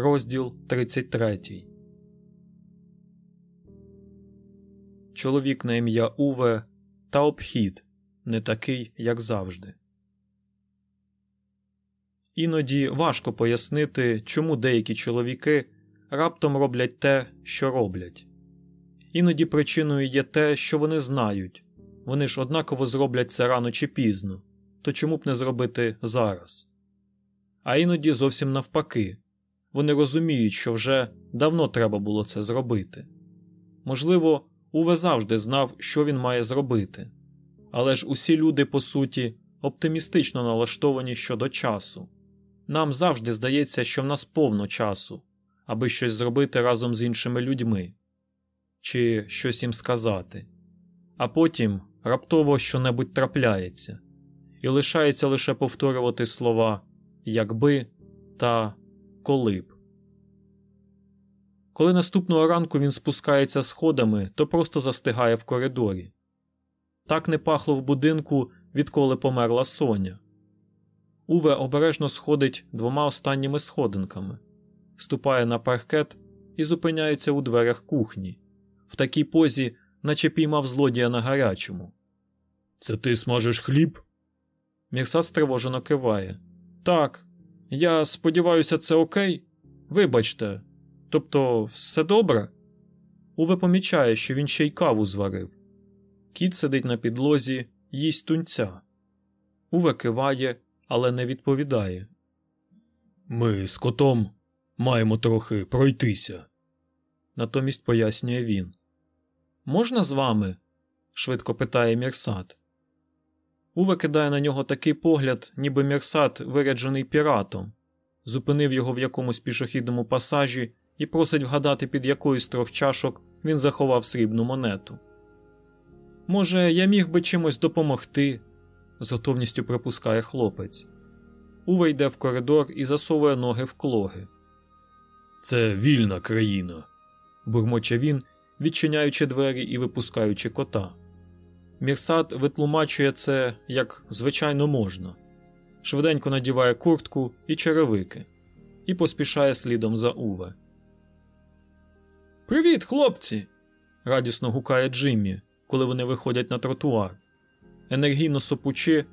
Розділ 33 Чоловік на ім'я Уве та обхід не такий, як завжди. Іноді важко пояснити, чому деякі чоловіки раптом роблять те, що роблять. Іноді причиною є те, що вони знають вони ж однаково зроблять це рано чи пізно, то чому б не зробити зараз? А іноді зовсім навпаки вони розуміють, що вже давно треба було це зробити. Можливо, Уве завжди знав, що він має зробити, але ж усі люди, по суті, оптимістично налаштовані щодо часу. Нам завжди здається, що в нас повно часу, аби щось зробити разом з іншими людьми чи щось їм сказати, а потім раптово щонебудь трапляється, і лишається лише повторювати слова якби та коли б. Коли наступного ранку він спускається сходами, то просто застигає в коридорі. Так не пахло в будинку, відколи померла Соня. Уве обережно сходить двома останніми сходинками, ступає на паркет і зупиняється у дверях кухні, в такій позі, наче піймав злодія на гарячому. Це ти смажеш хліб? Мірса стривожено киває. Так, я сподіваюся, це окей. Вибачте, тобто, все добре? Уве помічає, що він ще й каву зварив. Кіт сидить на підлозі, їсть тунця. Уве киває, але не відповідає. Ми з котом маємо трохи пройтися. Натомість пояснює він. Можна з вами? швидко питає Мірсат. Уве кидає на нього такий погляд, ніби Мірсат виряджений піратом, зупинив його в якомусь пішохідному пасажі і просить вгадати, під якою з трьох чашок він заховав срібну монету. Може, я міг би чимось допомогти? з готовністю припускає хлопець. Уве йде в коридор і засовує ноги в клоги. Це вільна країна, бурмоче він, відчиняючи двері і випускаючи кота. Мірсад витлумачує це як звичайно можна, швиденько надіває куртку і черевики і поспішає слідом за Уве. Привіт, хлопці! радісно гукає Джиммі, коли вони виходять на тротуар. Енергійно сопучи,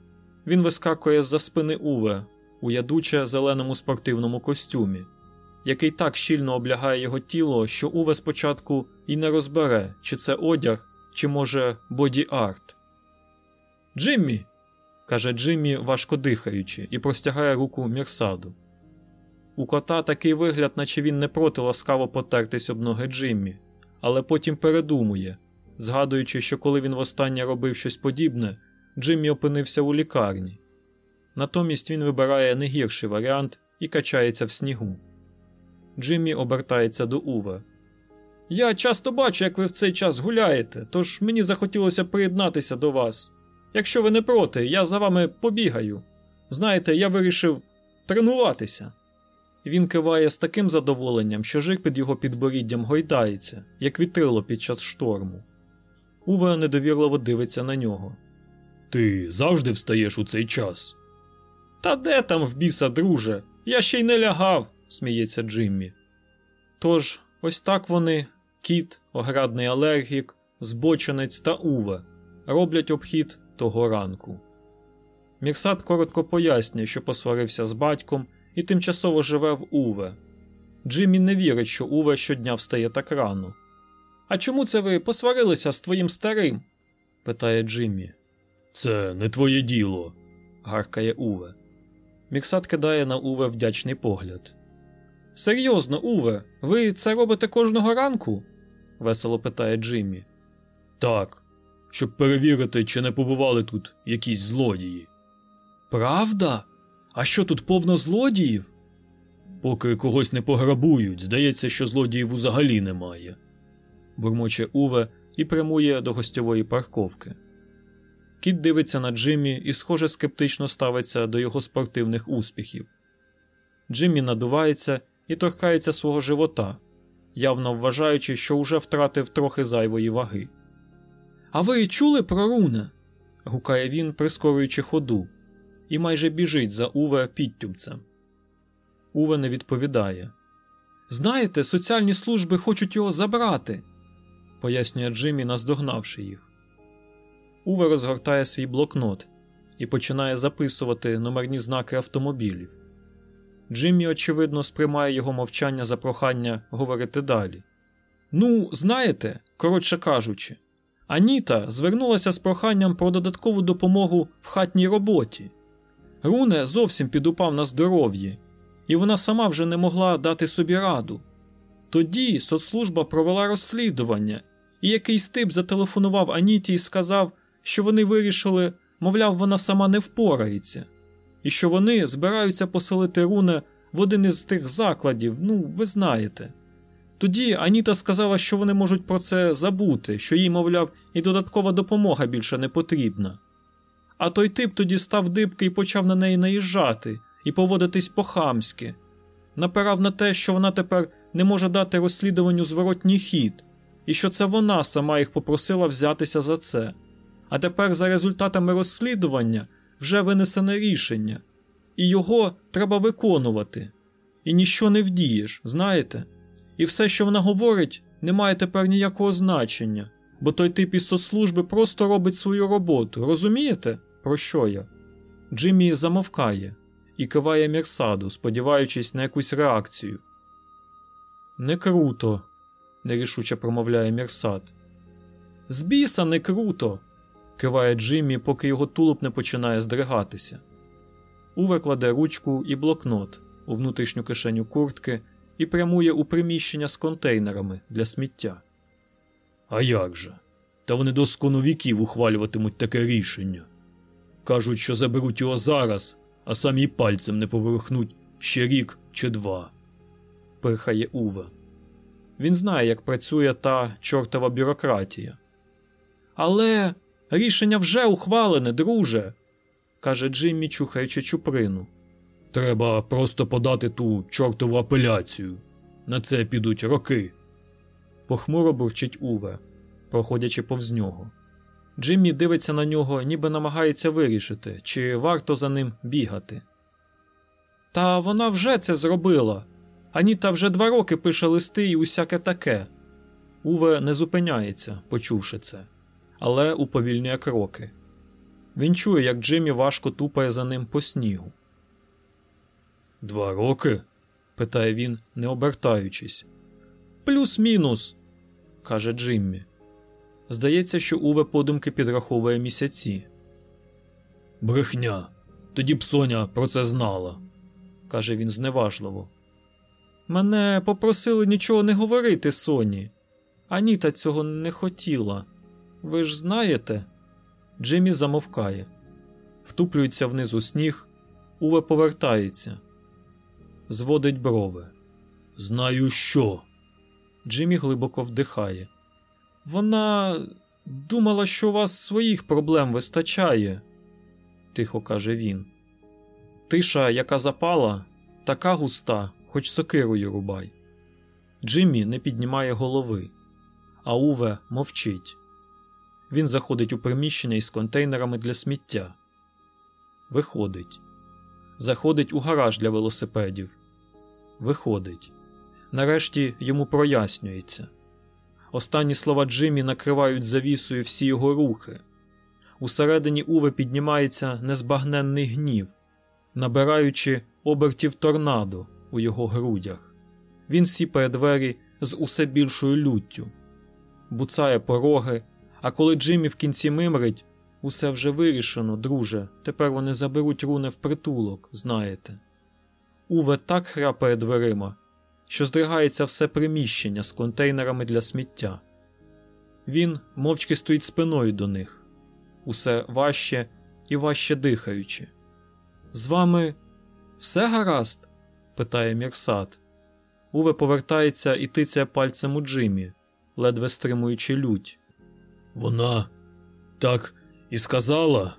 він вискакує з за спини Уве у ядуче зеленому спортивному костюмі, який так щільно облягає його тіло, що Уве спочатку і не розбере, чи це одяг, чи, може, боді-арт. Джиммі. каже Джиммі, важко дихаючи, і простягає руку Мірсаду. У кота такий вигляд, наче він не проти ласкаво потертись об ноги Джиммі, але потім передумує, згадуючи, що коли він востаннє робив щось подібне, Джиммі опинився у лікарні. Натомість він вибирає не гірший варіант і качається в снігу. Джиммі обертається до Уве. Я часто бачу, як ви в цей час гуляєте, тож мені захотілося приєднатися до вас. Якщо ви не проти, я за вами побігаю. Знаєте, я вирішив тренуватися. Він киває з таким задоволенням, що жик під його підборіддям гойдається, як вітрило під час шторму. Уве недовірливо дивиться на нього. Ти завжди встаєш у цей час? Та де там в біса, друже? Я ще й не лягав, сміється Джиммі. Тож, ось так вони, кіт, оградний алергік, збочинець та Уве, роблять обхід того ранку. Мірсат коротко пояснює, що посварився з батьком і тимчасово живе в Уве. Джиммі не вірить, що Уве щодня встає так рано. А чому це ви посварилися з твоїм старим? питає Джиммі. Це не твоє діло, гаркає Уве. Міксат кидає на Уве вдячний погляд. Серйозно, Уве, ви це робите кожного ранку? Весело питає Джиммі. Так, щоб перевірити, чи не побували тут якісь злодії. Правда? А що тут повно злодіїв? Поки когось не пограбують, здається, що злодіїв взагалі немає. бурмоче Уве і прямує до гостьової парковки. Кіт дивиться на Джиммі і, схоже, скептично ставиться до його спортивних успіхів. Джиммі надувається і торкається свого живота, явно вважаючи, що уже втратив трохи зайвої ваги. А ви чули про Руна? гукає він, прискорюючи ходу, і майже біжить за Уве підтюбцем. Уве не відповідає. Знаєте, соціальні служби хочуть його забрати, пояснює Джиммі, наздогнавши їх. Уве розгортає свій блокнот і починає записувати номерні знаки автомобілів. Джиммі, очевидно, сприймає його мовчання за прохання говорити далі. Ну, знаєте, коротше кажучи, Аніта звернулася з проханням про додаткову допомогу в хатній роботі. Руне зовсім підупав на здоров'ї, і вона сама вже не могла дати собі раду. Тоді соцслужба провела розслідування, і якийсь тип зателефонував Аніті і сказав, що вони вирішили, мовляв, вона сама не впорається, і що вони збираються поселити Руне в один із тих закладів, ну, ви знаєте. Тоді Аніта сказала, що вони можуть про це забути, що їй, мовляв, і додаткова допомога більше не потрібна. А той тип тоді став дибки і почав на неї наїжджати і поводитись по-хамськи. напирав на те, що вона тепер не може дати розслідуванню зворотній хід, і що це вона сама їх попросила взятися за це. А тепер, за результатами розслідування, вже винесене рішення, і його треба виконувати. І ніщо не вдієш, знаєте? І все, що вона говорить, не має тепер ніякого значення, бо той тип із соцслужби просто робить свою роботу. Розумієте, про що я? Джиммі замовкає і киває Мірсаду, сподіваючись на якусь реакцію. Не круто, нерішуче промовляє Мірсад. З біса не круто. Киває Джиммі, поки його тулуб не починає здригатися. Уве кладе ручку і блокнот у внутрішню кишеню куртки і прямує у приміщення з контейнерами для сміття. А як же? Та вони до скону віків ухвалюватимуть таке рішення. Кажуть, що заберуть його зараз, а самі пальцем не поверхнуть ще рік чи два. Пирхає Уве. Він знає, як працює та чортова бюрократія. Але рішення вже ухвалене, друже, каже Джиммі, чухаючи чуприну. Треба просто подати ту чортову апеляцію. На це підуть роки. Похмуро бурчить Уве, проходячи повз нього. Джиммі дивиться на нього, ніби намагається вирішити, чи варто за ним бігати. Та вона вже це зробила. Аніта вже два роки пише листи і усяке таке. Уве не зупиняється, почувши це, але уповільнює кроки. Він чує, як Джиммі важко тупає за ним по снігу. Два роки? питає він, не обертаючись. Плюс-мінус, каже Джиммі. Здається, що Уве подумки підраховує місяці. Брехня. Тоді б Соня про це знала, каже він зневажливо. Мене попросили нічого не говорити Соні. Аніта цього не хотіла. Ви ж знаєте? Джиммі замовкає, втуплюється внизу сніг, Уве повертається, зводить брови. Знаю що. Джиммі глибоко вдихає. Вона думала, що у вас своїх проблем вистачає, тихо каже він. Тиша, яка запала, така густа, хоч сокирою рубай. Джиммі не піднімає голови, а Уве мовчить. Він заходить у приміщення із контейнерами для сміття. Виходить. Заходить у гараж для велосипедів. Виходить. Нарешті йому прояснюється. Останні слова Джиммі накривають завісою всі його рухи. Усередині Уве піднімається незбагненний гнів, набираючи обертів торнадо у його грудях. Він сіпає двері з усе більшою люттю, буцає пороги, а коли Джиммі в кінці мимрить, усе вже вирішено, друже. Тепер вони заберуть руне в притулок, знаєте. Уве так храпає дверима, що здригається все приміщення з контейнерами для сміття. Він мовчки стоїть спиною до них, усе важче і важче дихаючи. З вами все гаразд? питає Мірсад. Уве повертається і тицяє пальцем у Джимі, ледве стримуючи лють. Вона так і сказала.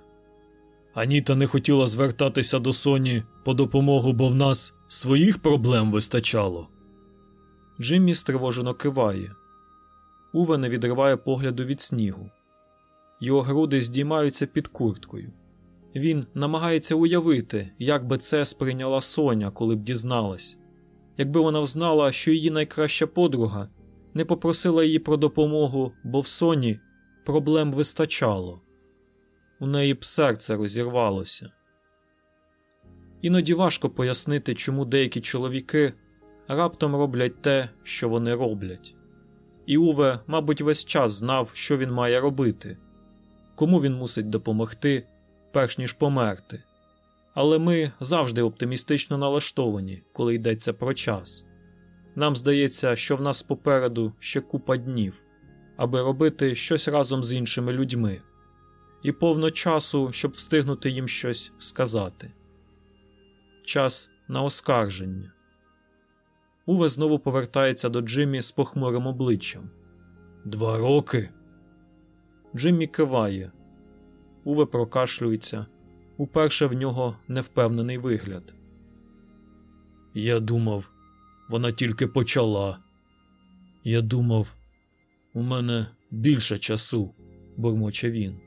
Аніта не хотіла звертатися до Соні по допомогу, бо в нас своїх проблем вистачало. Джиммі стривожено киває. Уве не відриває погляду від снігу. Його груди здіймаються під курткою. Він намагається уявити, як би це сприйняла Соня, коли б дізналась. якби вона взнала, що її найкраща подруга не попросила її про допомогу, бо в соні проблем вистачало. У неї б серце розірвалося. Іноді важко пояснити, чому деякі чоловіки раптом роблять те, що вони роблять. І Уве, мабуть, весь час знав, що він має робити, кому він мусить допомогти, перш ніж померти. Але ми завжди оптимістично налаштовані, коли йдеться про час. Нам здається, що в нас попереду ще купа днів, аби робити щось разом з іншими людьми, і повно часу, щоб встигнути їм щось сказати. Час на оскарження. Уве знову повертається до Джиммі з похмурим обличчям. Два роки. Джиммі киває. Уве прокашлюється. Уперше в нього невпевнений вигляд. Я думав, вона тільки почала. Я думав, у мене більше часу, бурмоче він.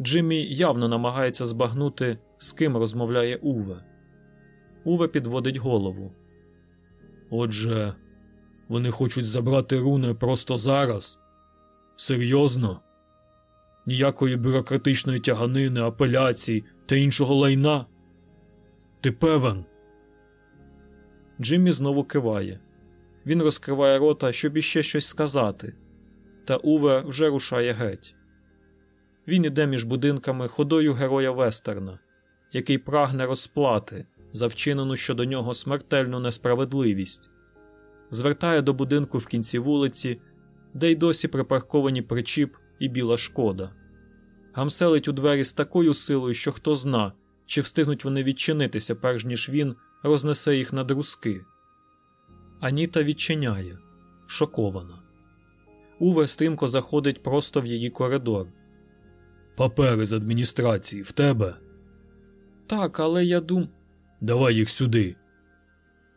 Джиммі явно намагається збагнути, з ким розмовляє Уве. Уве підводить голову. Отже, вони хочуть забрати руни просто зараз. Серйозно? Ніякої бюрократичної тяганини, апеляцій та іншого лайна. Ти певен? Джиммі знову киває. Він розкриває рота, щоб іще щось сказати, та Уве вже рушає геть. Він іде між будинками ходою героя Вестерна, який прагне розплати за вчинену щодо нього смертельну несправедливість, звертає до будинку в кінці вулиці, де й досі припарковані причіп і біла шкода. Гамселить у двері з такою силою, що хто зна, чи встигнуть вони відчинитися, перш ніж він рознесе їх на друзки. Аніта відчиняє, шокована. Уве стрімко заходить просто в її коридор. Папери з адміністрації в тебе. Так, але я дум. Давай їх сюди.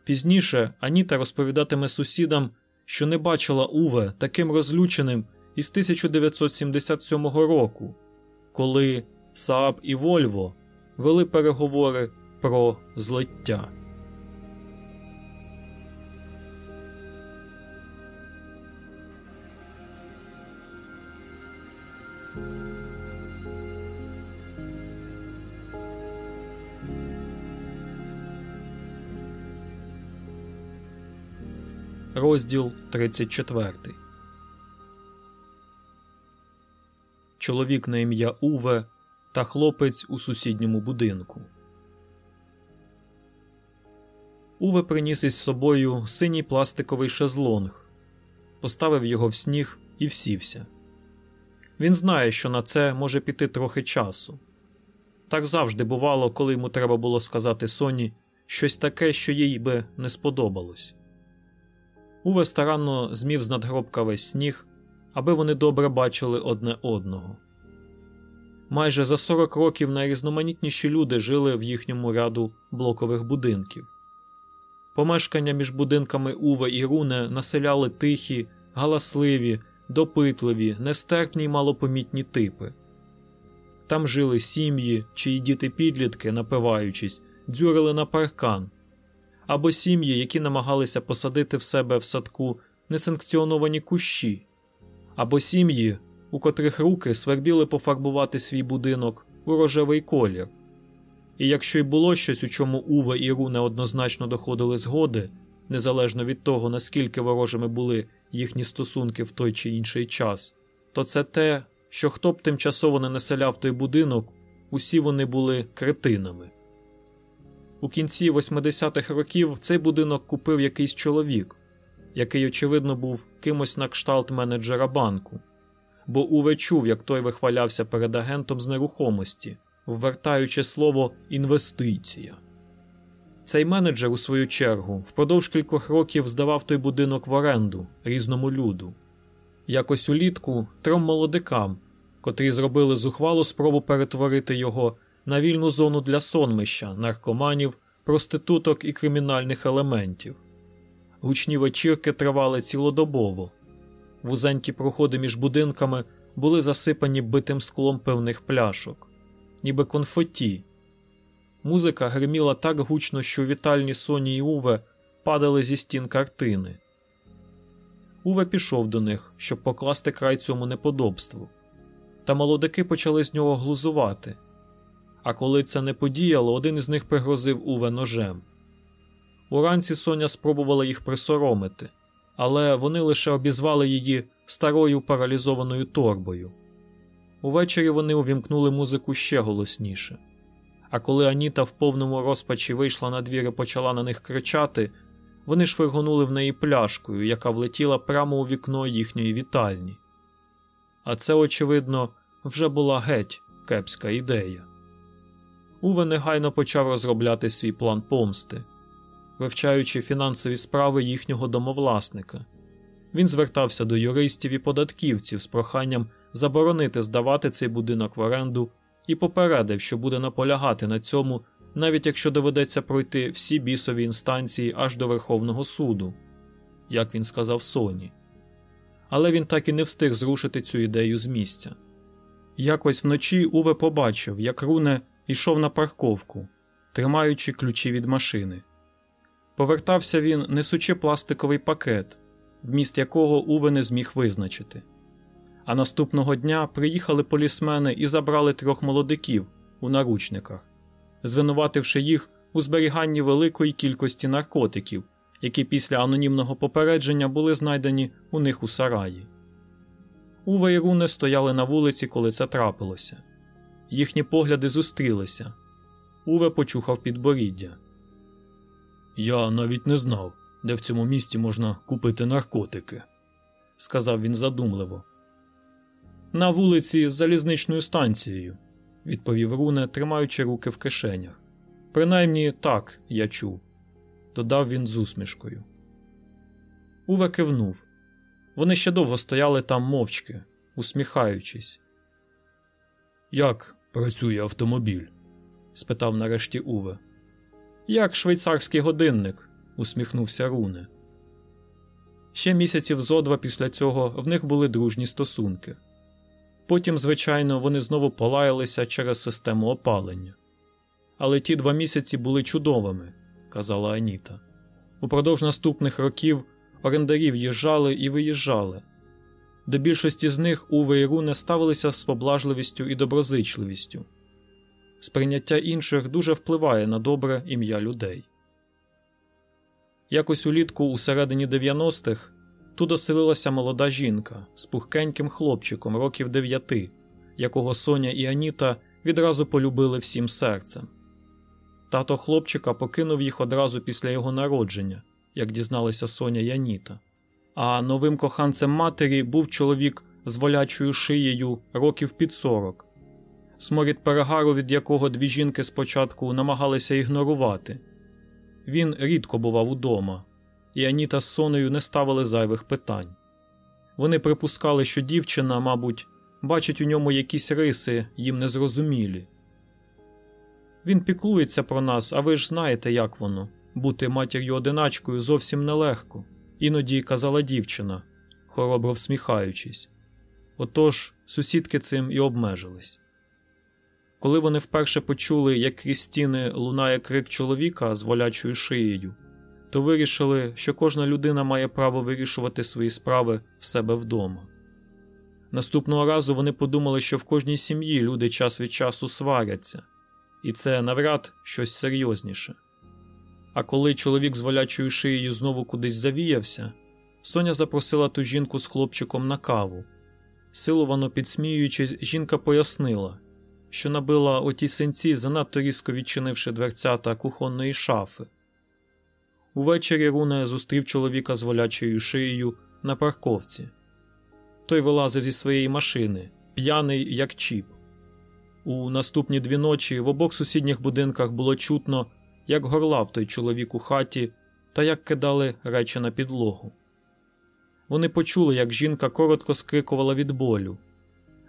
Пізніше Аніта розповідатиме сусідам, що не бачила Уве таким розлюченим із 1977 року, коли Сааб і Вольво вели переговори про злиття. Розділ 34 Чоловік на ім'я Уве та хлопець у сусідньому будинку. Уве приніс із собою синій пластиковий шезлонг, поставив його в сніг і всівся. Він знає, що на це може піти трохи часу. Так завжди бувало, коли йому треба було сказати Соні щось таке, що їй би не сподобалось. Уве старанно змів з надгробка весь сніг, аби вони добре бачили одне одного. Майже за 40 років найрізноманітніші люди жили в їхньому ряду блокових будинків. Помешкання між будинками Уве і Руне населяли тихі, галасливі, допитливі, нестерпні й малопомітні типи. Там жили сім'ї, чиї діти підлітки, напиваючись, дзюрили на паркан, або сім'ї, які намагалися посадити в себе в садку несанкціоновані кущі, або сім'ї, у котрих руки свербіли пофарбувати свій будинок у рожевий колір. І якщо й було щось, у чому Уве і Ру неоднозначно доходили згоди, незалежно від того, наскільки ворожими були їхні стосунки в той чи інший час, то це те, що хто б тимчасово не населяв той будинок, усі вони були кретинами. У кінці 80-х років цей будинок купив якийсь чоловік, який, очевидно, був кимось на кшталт менеджера банку, бо Уве чув, як той вихвалявся перед агентом з нерухомості, ввертаючи слово інвестиція. Цей менеджер, у свою чергу, впродовж кількох років здавав той будинок в оренду різному люду. Якось улітку трьом молодикам, котрі зробили зухвалу спробу перетворити його на вільну зону для сонмища, наркоманів, проституток і кримінальних елементів. Гучні вечірки тривали цілодобово. Вузенькі проходи між будинками були засипані битим склом певних пляшок, ніби конфеті. Музика гриміла так гучно, що вітальні Соні і Уве падали зі стін картини. Уве пішов до них, щоб покласти край цьому неподобству, та молодики почали з нього глузувати. А коли це не подіяло, один із них пригрозив Уве ножем. Уранці Соня спробувала їх присоромити, але вони лише обізвали її старою паралізованою торбою. Увечері вони увімкнули музику ще голосніше. А коли Аніта в повному розпачі вийшла на двір і почала на них кричати, вони швиргонули в неї пляшкою, яка влетіла прямо у вікно їхньої вітальні. А це, очевидно, вже була геть кепська ідея. Уве негайно почав розробляти свій план помсти, вивчаючи фінансові справи їхнього домовласника. Він звертався до юристів і податківців з проханням заборонити здавати цей будинок в оренду і попередив, що буде наполягати на цьому, навіть якщо доведеться пройти всі бісові інстанції аж до Верховного суду, як він сказав Соні. Але він так і не встиг зрушити цю ідею з місця. Якось вночі Уве побачив, як Руне йшов на парковку, тримаючи ключі від машини. Повертався він, несучи пластиковий пакет, вміст якого Уве не зміг визначити. А наступного дня приїхали полісмени і забрали трьох молодиків у наручниках, звинувативши їх у зберіганні великої кількості наркотиків, які після анонімного попередження були знайдені у них у сараї. Уве і Руне стояли на вулиці, коли це трапилося. Їхні погляди зустрілися. Уве почухав підборіддя. Я навіть не знав, де в цьому місті можна купити наркотики, сказав він задумливо. На вулиці з залізничною станцією, відповів Руне, тримаючи руки в кишенях. Принаймні так я чув, додав він з усмішкою. Уве кивнув. Вони ще довго стояли там мовчки, усміхаючись. Як працює автомобіль? спитав нарешті Уве. Як швейцарський годинник, усміхнувся Руне. Ще місяців зо два після цього в них були дружні стосунки. Потім, звичайно, вони знову полаялися через систему опалення. Але ті два місяці були чудовими, казала Аніта. Упродовж наступних років орендарів їжджали і виїжджали. До більшості з них Уве і Руне ставилися з поблажливістю і доброзичливістю. Сприйняття інших дуже впливає на добре ім'я людей. Якось улітку у середині 90-х тут оселилася молода жінка з пухкеньким хлопчиком років дев'яти, якого Соня і Аніта відразу полюбили всім серцем. Тато хлопчика покинув їх одразу після його народження, як дізналися Соня і Аніта. А новим коханцем матері був чоловік з волячою шиєю років під сорок, сморід перегару, від якого дві жінки спочатку намагалися ігнорувати. Він рідко бував удома, і Аніта з Сонею не ставили зайвих питань. Вони припускали, що дівчина, мабуть, бачить у ньому якісь риси, їм незрозумілі. Він піклується про нас, а ви ж знаєте, як воно бути матір'ю одиначкою зовсім нелегко, іноді казала дівчина, хоробро всміхаючись. Отож, сусідки цим і обмежились. Коли вони вперше почули, як крізь стіни лунає крик чоловіка з волячою шиєю, то вирішили, що кожна людина має право вирішувати свої справи в себе вдома. Наступного разу вони подумали, що в кожній сім'ї люди час від часу сваряться, і це навряд щось серйозніше. А коли чоловік з волячою шиєю знову кудись завіявся, Соня запросила ту жінку з хлопчиком на каву. Силовано підсміюючись, жінка пояснила, що набила оті синці, занадто різко відчинивши дверцята кухонної шафи. Увечері Руне зустрів чоловіка з волячою шиєю на парковці. Той вилазив зі своєї машини, п'яний, як чіп. У наступні дві ночі в обох сусідніх будинках було чутно, як горлав той чоловік у хаті та як кидали речі на підлогу. Вони почули, як жінка коротко скрикувала від болю,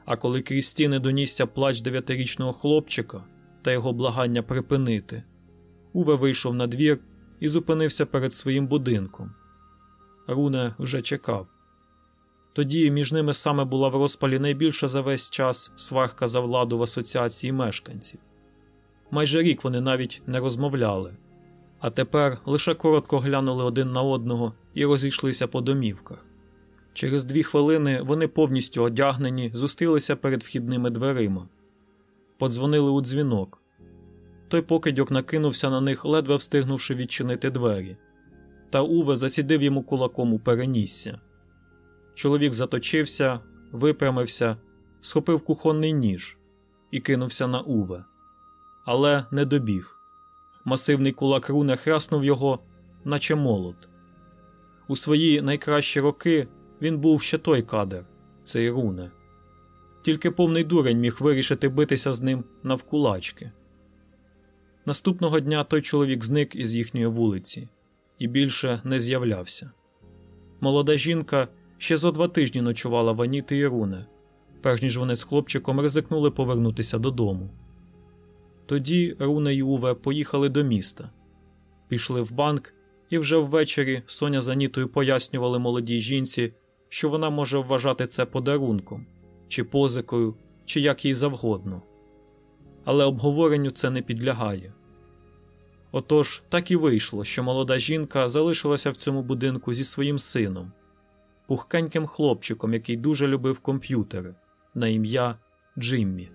а коли крізь стіни донісся плач дев'ятирічного хлопчика та його благання припинити, Уве вийшов на двір і зупинився перед своїм будинком. Руне вже чекав. Тоді між ними саме була в розпалі найбільша за весь час сварка за владу в асоціації мешканців. Майже рік вони навіть не розмовляли. А тепер лише коротко глянули один на одного і розійшлися по домівках. Через дві хвилини вони повністю одягнені, зустрілися перед вхідними дверима, подзвонили у дзвінок. Той покидьок накинувся на них, ледве встигнувши відчинити двері, та Уве засідив йому кулаком у перенісся. Чоловік заточився, випрямився, схопив кухонний ніж і кинувся на Уве. Але не добіг. Масивний кулак руне храснув його, наче молот. У свої найкращі роки він був ще той кадр, цей руне. Тільки повний дурень міг вирішити битися з ним навкулачки. Наступного дня той чоловік зник із їхньої вулиці і більше не з'являвся. Молода жінка ще зо два тижні ночувала в Аніти і Руне, перш ніж вони з хлопчиком ризикнули повернутися додому. Тоді Руне і Уве поїхали до міста, пішли в банк, і вже ввечері Соня з Анітою пояснювали молодій жінці, що вона може вважати це подарунком, чи позикою, чи як їй завгодно. Але обговоренню це не підлягає. Отож, так і вийшло, що молода жінка залишилася в цьому будинку зі своїм сином, пухкеньким хлопчиком, який дуже любив комп'ютери, на ім'я Джиммі.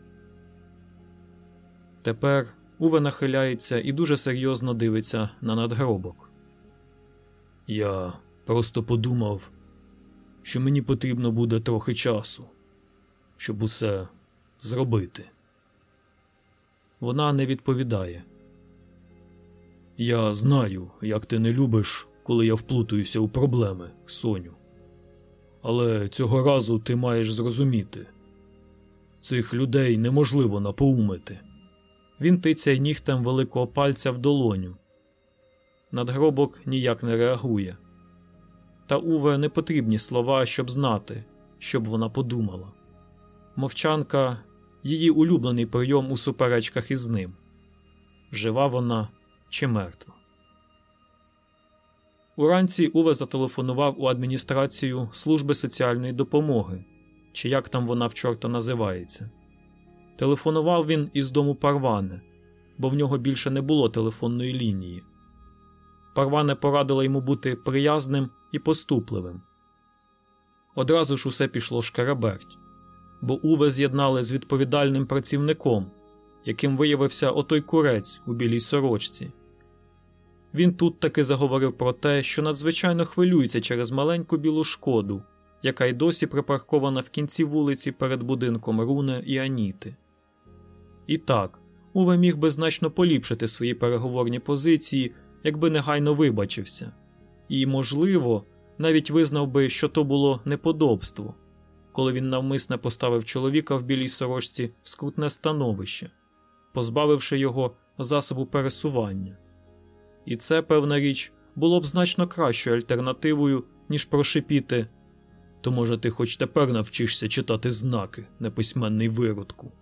Тепер Уве нахиляється і дуже серйозно дивиться на надгробок. Я просто подумав, що мені потрібно буде трохи часу, щоб усе зробити. Вона не відповідає. Я знаю, як ти не любиш, коли я вплутуюся у проблеми, Соню. Але цього разу ти маєш зрозуміти цих людей неможливо напоумити. Він тицяє нігтем великого пальця в долоню. Надгробок ніяк не реагує. Та Уве не потрібні слова, щоб знати, щоб вона подумала. Мовчанка її улюблений прийом у суперечках із ним жива вона чи мертва. Уранці Уве зателефонував у адміністрацію служби соціальної допомоги, чи як там вона в чорта називається. Телефонував він із дому Парване, бо в нього більше не було телефонної лінії. Парване порадила йому бути приязним і поступливим. Одразу ж усе пішло шкараберть, бо Уве з'єднали з відповідальним працівником, яким виявився отой курець у білій сорочці. Він тут таки заговорив про те, що надзвичайно хвилюється через маленьку білу шкоду, яка й досі припаркована в кінці вулиці перед будинком Руне і Аніти. І так, Уве міг би значно поліпшити свої переговорні позиції, якби негайно вибачився, і, можливо, навіть визнав би, що то було неподобство, коли він навмисне поставив чоловіка в білій сорочці в скрутне становище, позбавивши його засобу пересування. І це, певна річ, було б значно кращою альтернативою, ніж прошипіти то, може, ти хоч тепер навчишся читати знаки, неписьменний виродку.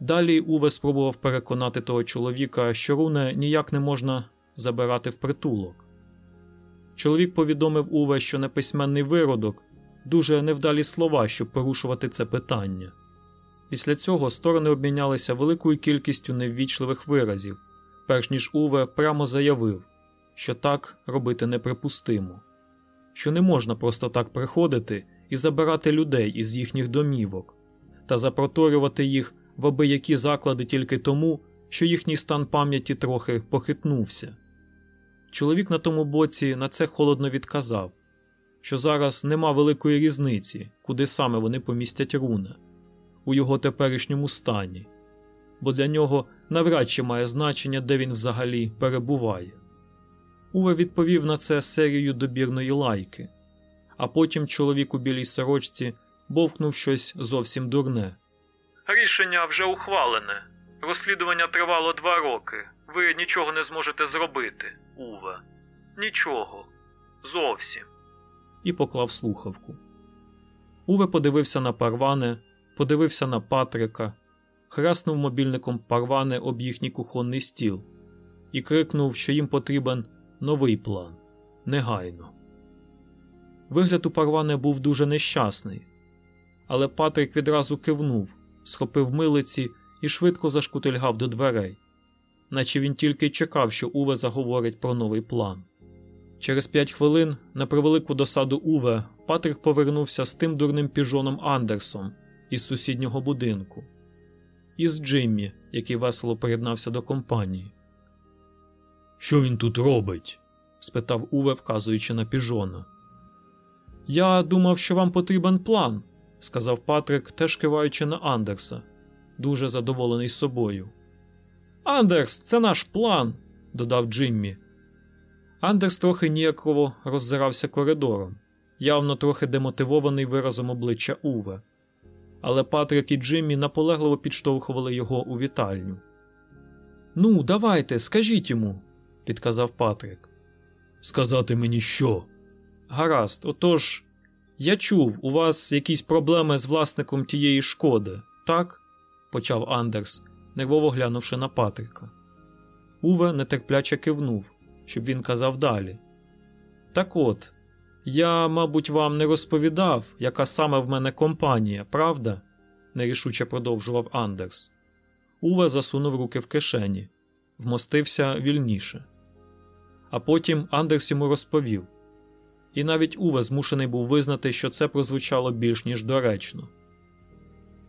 Далі Уве спробував переконати того чоловіка, що руне ніяк не можна забирати в притулок. Чоловік повідомив Уве, що неписьменний виродок дуже невдалі слова, щоб порушувати це питання. Після цього сторони обмінялися великою кількістю неввічливих виразів, перш ніж Уве прямо заявив, що так робити неприпустимо, що не можна просто так приходити і забирати людей із їхніх домівок та запроторювати їх в абиякі заклади тільки тому, що їхній стан пам'яті трохи похитнувся. Чоловік на тому боці на це холодно відказав, що зараз нема великої різниці, куди саме вони помістять руна у його теперішньому стані, бо для нього навряд чи має значення, де він взагалі перебуває. Уве відповів на це серією добірної лайки, а потім чоловік у білій сорочці бовкнув щось зовсім дурне. Рішення вже ухвалене. Розслідування тривало два роки. Ви нічого не зможете зробити, Уве. Нічого. Зовсім. І поклав слухавку. Уве подивився на парване, подивився на Патрика, храснув мобільником парване об їхній кухонний стіл і крикнув, що їм потрібен новий план. Негайно. Вигляд у парване був дуже нещасний, але Патрик відразу кивнув, схопив милиці і швидко зашкутильгав до дверей. наче він тільки й чекав, що Уве заговорить про новий план. Через п'ять хвилин, на превелику досаду Уве, Патрик повернувся з тим дурним піжоном Андерсом із сусіднього будинку, і з Джиммі, який весело приєднався до компанії. Що він тут робить? спитав Уве, вказуючи на піжона. Я думав, що вам потрібен план, сказав Патрик, теж киваючи на Андерса, дуже задоволений собою. Андерс, це наш план, додав Джиммі. Андерс трохи ніяково роззирався коридором, явно трохи демотивований виразом обличчя Уве. Але Патрик і Джиммі наполегливо підштовхували його у вітальню. Ну, давайте, скажіть йому, підказав Патрик. Сказати мені що? Гаразд, отож, я чув, у вас якісь проблеми з власником тієї шкоди, так? почав Андерс, нервово глянувши на Патрика. Уве нетерпляче кивнув, щоб він казав далі. Так от, я, мабуть, вам не розповідав, яка саме в мене компанія, правда? нерішуче продовжував Андерс. Уве засунув руки в кишені, вмостився вільніше. А потім Андерс йому розповів. І навіть Уве змушений був визнати, що це прозвучало більш ніж доречно.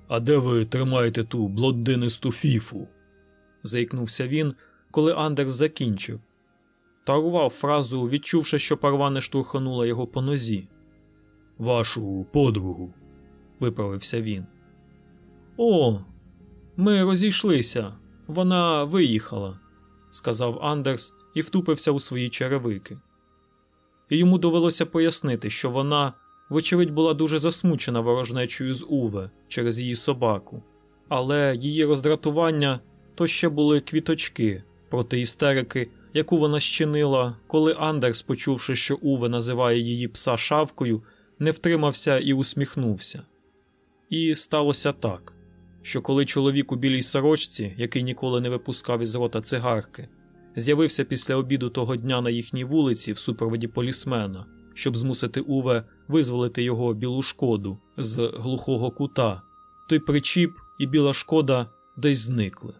А де ви тримаєте ту блондинисту фіфу? заікнувся він, коли Андерс закінчив. Тарував фразу, відчувши, що парване штурханула його по нозі. Вашу подругу, виправився він. О, ми розійшлися. Вона виїхала, сказав Андерс і втупився у свої черевики. І йому довелося пояснити, що вона, вочевидь, була дуже засмучена ворожнечою з Уве через її собаку, але її роздратування то ще були квіточки проти істерики, яку вона щинила, коли Андерс, почувши, що Уве називає її пса шавкою, не втримався і усміхнувся. І сталося так, що коли чоловік у білій сорочці, який ніколи не випускав із рота цигарки, з'явився після обіду того дня на їхній вулиці в супроводі полісмена, щоб змусити Уве визволити його білу шкоду з глухого кута, той причіп і біла шкода десь зникли.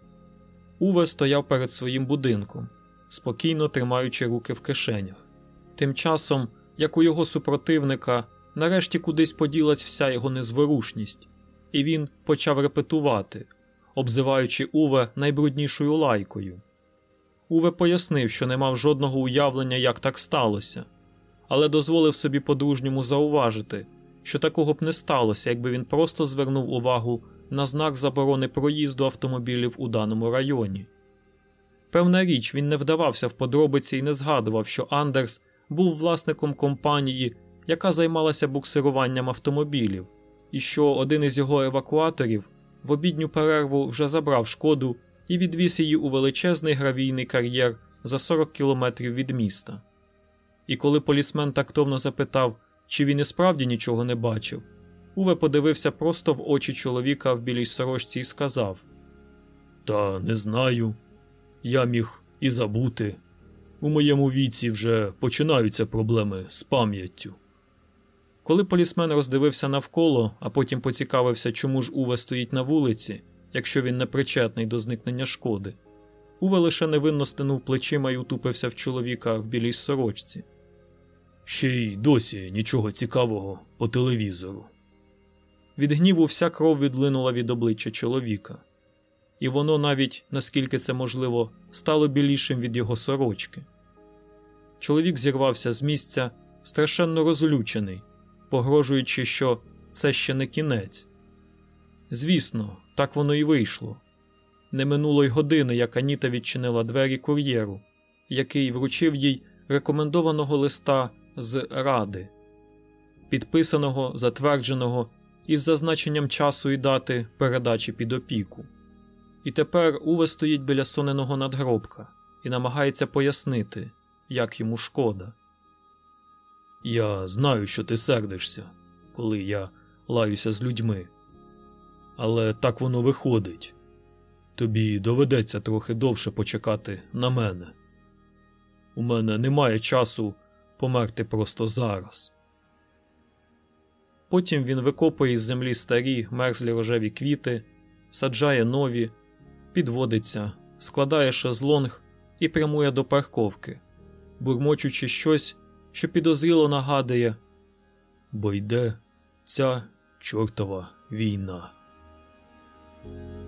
Уве стояв перед своїм будинком, спокійно тримаючи руки в кишенях. Тим часом, як у його супротивника, нарешті кудись поділась вся його незворушність, і він почав репетувати, обзиваючи Уве найбруднішою лайкою. Уве пояснив, що не мав жодного уявлення, як так сталося, але дозволив собі по-дружньому зауважити, що такого б не сталося, якби він просто звернув увагу на знак заборони проїзду автомобілів у даному районі. Певна річ, він не вдавався в подробиці і не згадував, що Андерс був власником компанії, яка займалася буксируванням автомобілів, і що один із його евакуаторів в обідню перерву вже забрав шкоду і відвіз її у величезний гравійний кар'єр за 40 кілометрів від міста. І коли полісмен тактовно запитав, чи він і справді нічого не бачив, Уве подивився просто в очі чоловіка в білій сорочці і сказав: Та не знаю. Я міг і забути. У моєму віці вже починаються проблеми з пам'яттю. Коли полісмен роздивився навколо, а потім поцікавився, чому ж Уве стоїть на вулиці, якщо він не причетний до зникнення шкоди, Уве лише невинно стинув плечима і утупився в чоловіка в білій сорочці. Ще й досі нічого цікавого по телевізору. Від гніву вся кров відлинула від обличчя чоловіка, і воно навіть, наскільки це можливо, стало білішим від його сорочки. Чоловік зірвався з місця, страшенно розлючений, погрожуючи, що це ще не кінець. Звісно, так воно і вийшло. Не минуло й години, як Аніта відчинила двері кур'єру, який вручив їй рекомендованого листа з ради, підписаного, затвердженого із зазначенням часу і дати передачі під опіку. І тепер Уве стоїть біля соненого надгробка і намагається пояснити, як йому шкода. Я знаю, що ти сердишся, коли я лаюся з людьми, але так воно виходить. Тобі доведеться трохи довше почекати на мене. У мене немає часу померти просто зараз. Потім він викопує із землі старі мерзлі рожеві квіти, саджає нові, підводиться, складає шезлонг і прямує до парковки, бурмочучи щось, що підозріло нагадує, бо йде ця чортова війна. Thank you.